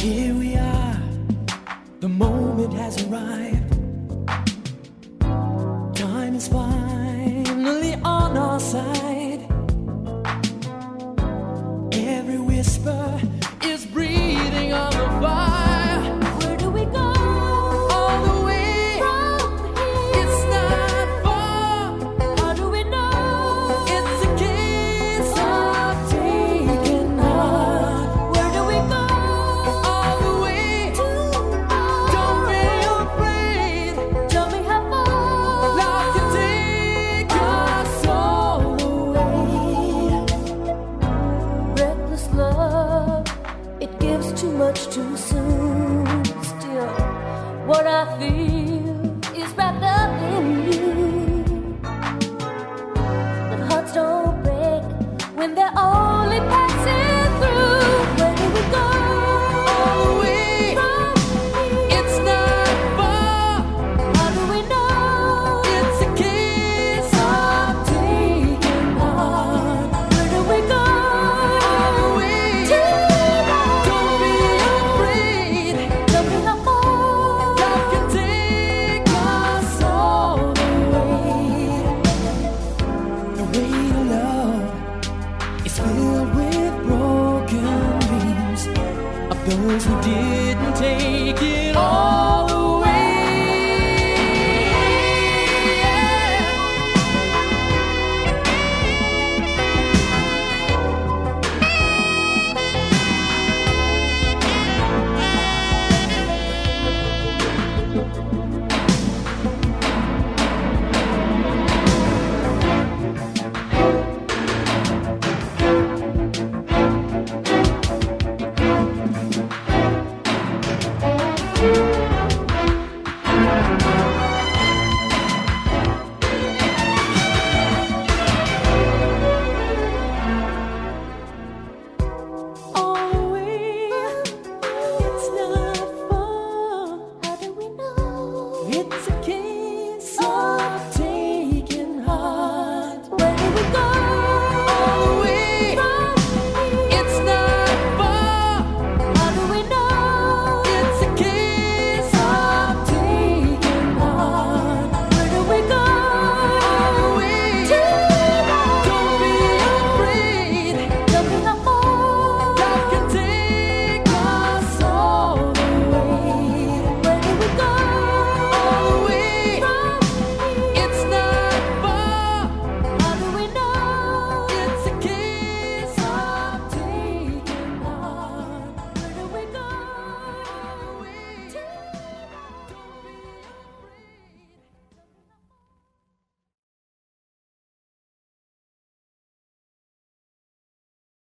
Here we are, the moment has arrived. much too soon. Still, what I feel. real love is filled with broken dreams of those who didn't take it all. It's a kid.